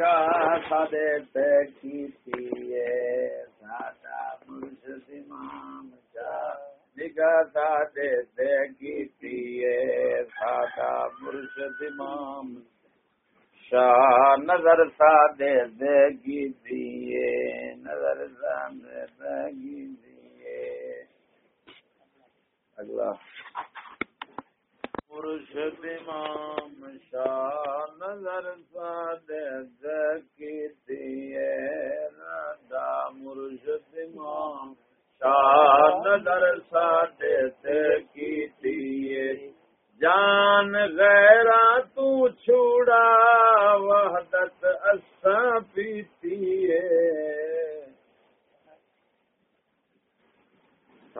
نگاہ سادے مرشد امام شاہ نگاہ نظر سادے دے کیتی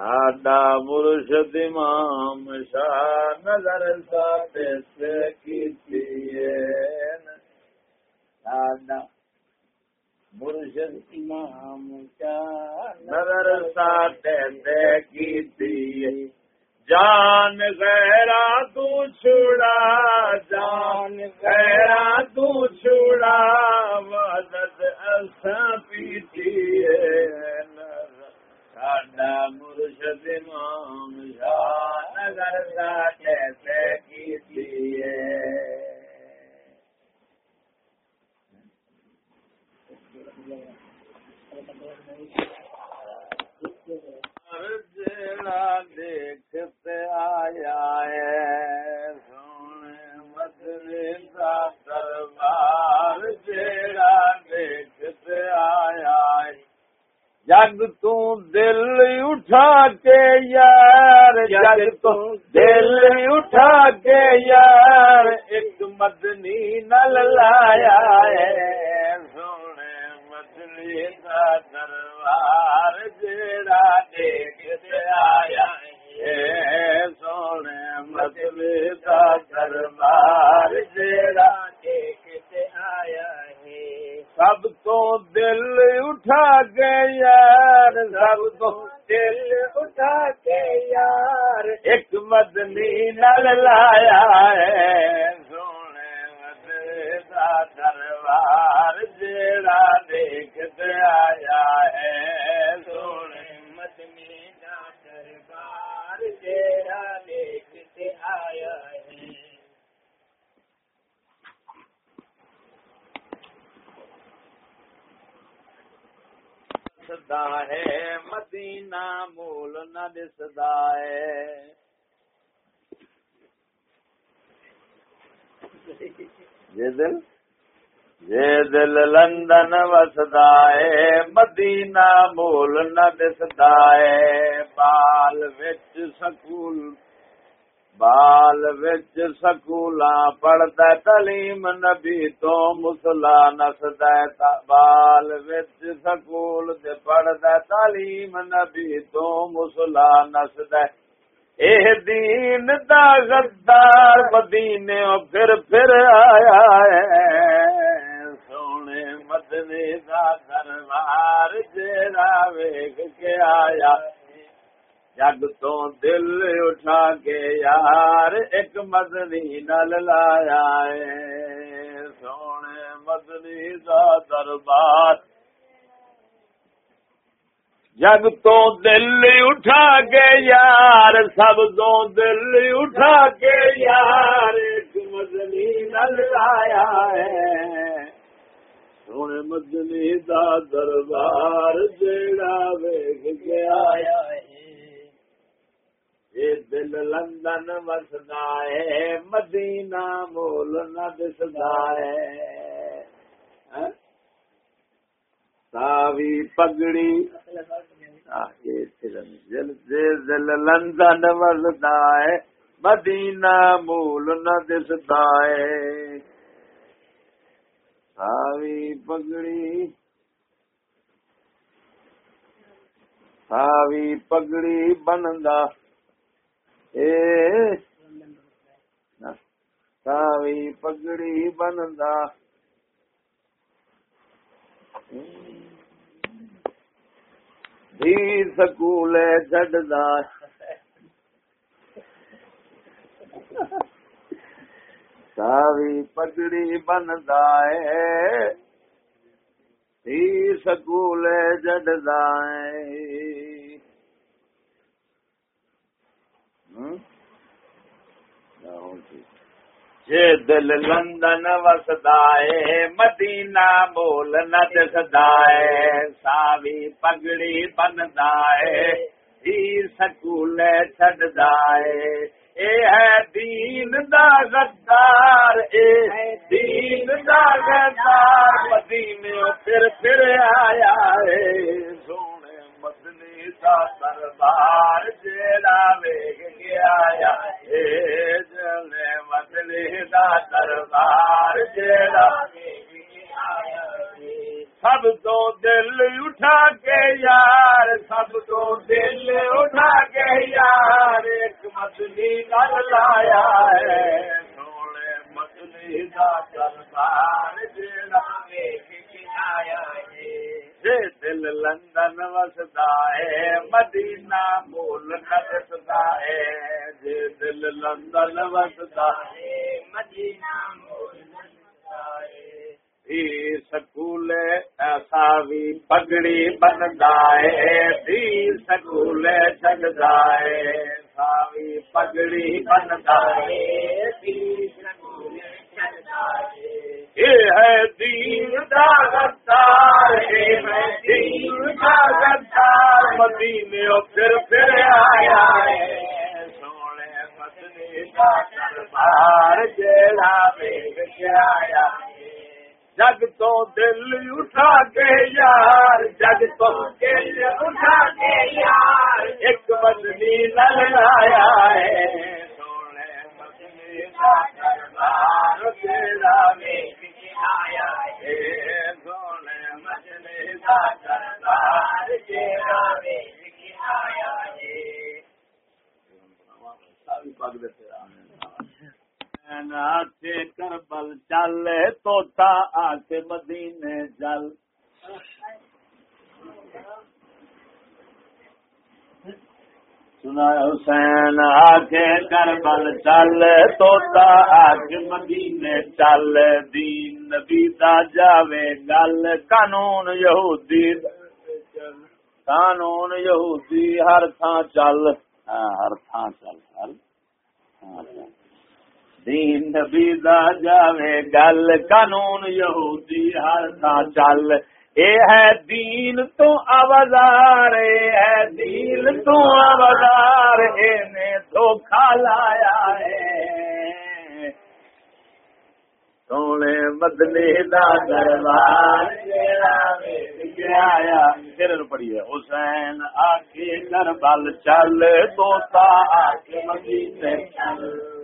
ساڈا مرشد امام شاہ نظر ساڈے کی ساڈا مرشد امام شاہ نظر ساڈے کی جان غیرا تو چھڑا جان غیرا تو چھڑا مدد اساں پیتی ہے ساڈا مرشد امام شاہ نگر کیسے کی جڑا دیکھتے آیا ہے، سونے مدرے کا دربار جڑا دیکھتے آیا ہے۔ جگ اٹھا کے یار جگ تو دل اٹھا کے یار ایک مدنی نل لایا ہے۔ سونے مدنی کا دربار جیڑا دیکھ آیا ہے۔ سونے مدنی کا دربار جیڑا دیکھ آیا سب تو دل اٹھا کے یار سب تو دل اٹھا کے یار۔ ایک مدنی نل لایا ہے، سونے مدرسہ دربار جیڑا دیکھتے آیا ہے۔ سونے مدنی دربار جیڑا دیکھتے آیا ہے۔ دسدا ہے مدینہ مول نہ دسدا ہے۔ جے دل جے دل لندن وسدا ہے، مدینہ مول نہ دسدا ہے۔ بال وچ سکول بال وچ سکولا پڑھتا تعلیم نبی تو مسلا نسد بال وچ سکول دے پڑھتا تعلیم نبی تو مسلا نسد اے دین دا غدار مدینے پھر پھر آیا ہے سونے مدنی دا دربار جیڑا ویگ کے آیا جگ تو دل اٹھا کے یار ایک مدنی نل لایا ہے۔ سونے مدنی کا دربار۔ جگ تو دل اٹھا کے یار، سب تو دل اٹھا کے یار، ایک مدنی نل لایا ہے۔ سونے مدنی کا دربار جیڑا ویگ کے آیا ہے۔ دل لندن وسدا ہے مدینہ مول نہ دسدا ہے ہاں؟ ساوی پگڑی۔ دل لندن وسدا ہے مدینہ مول نہ دسدا ہے ساوی پگڑی۔ ساوی پگڑی بندا ساوی پگڑی بندا سکول چڈا ساوی پگڑی بندا ہے سکول جڈدا جد جے دل لندن وسدائے، مدینہ بول نہ دسدائے ساوی پگڑی بندائے ہی سکول چڈدائے اے ہے دین دا غدار، اے دین دا غدار۔ مدینے پھر پھر آیا ہے سونے مدنی دا دربار جیڑا ویگ کے آیا اے۔ دربار جیڑا آیا سب تو دل اٹھا کے یار، سب تو دل اٹھا کے یار، ایک مچھلی کر لایا ہے۔ سونے مچھلی کا سرکار آیا ہے دل لندن وستا ہے، مدینہ بول نستا ہے۔ جی دل لندن وستا ہے سکول ایسا بھی پگڑی بنتا ہے سکول چلتا ہے ساوی پگڑی بنتا ہے سکول جگدا ہے یہ ہے دین کا گدار دین کا گدار مدینے پھر پھر دربار جیڑا آیا جگ تو دل اٹھا کے یار، جگ تو دل اٹھا کے یار، ایک بدلی لگایا ہے۔ کربل چل توتا آ کے مدینے چل سنا حسین آ کے کربل چل توتا آ کے مدینے چل دین نبی دا جاوے گل، قانون یہودی قانون یہودی ہر تھان ہاں، چل۔ ہر تھان چل، ہر تھان چل۔ دین نبی دا جاوے، گل قانون یہودی ہر تھا چل۔ اے ہے دین تو آوازار، اے ہے دین تو آوازار اے نے دھوکھا لایا ہے۔ سونے بدلے دا دربار آیا۔ پھر پڑھیے حسین آ کے کربل چل توتا آ کے مدینے چل۔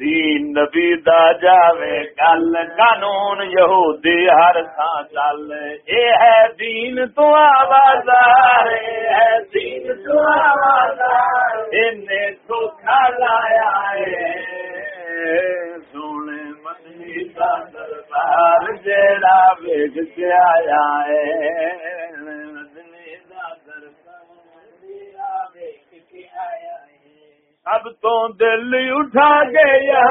دین نبی دا جاوے گل، قانون یہودی ہر تھان چل۔ اے ہے دین تو آوازار ہے دین تو آوازار۔ انہیں دھوکھا لایا ہے سونے مدنی کا دربار جیڑا ویگ کے آیا ہے مدنی کا دربار جیڑا ویگ کے آیا ہے سب تو دل اٹھا گیا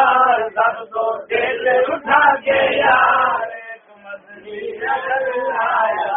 سب تو دل اٹھا گیا یار آیا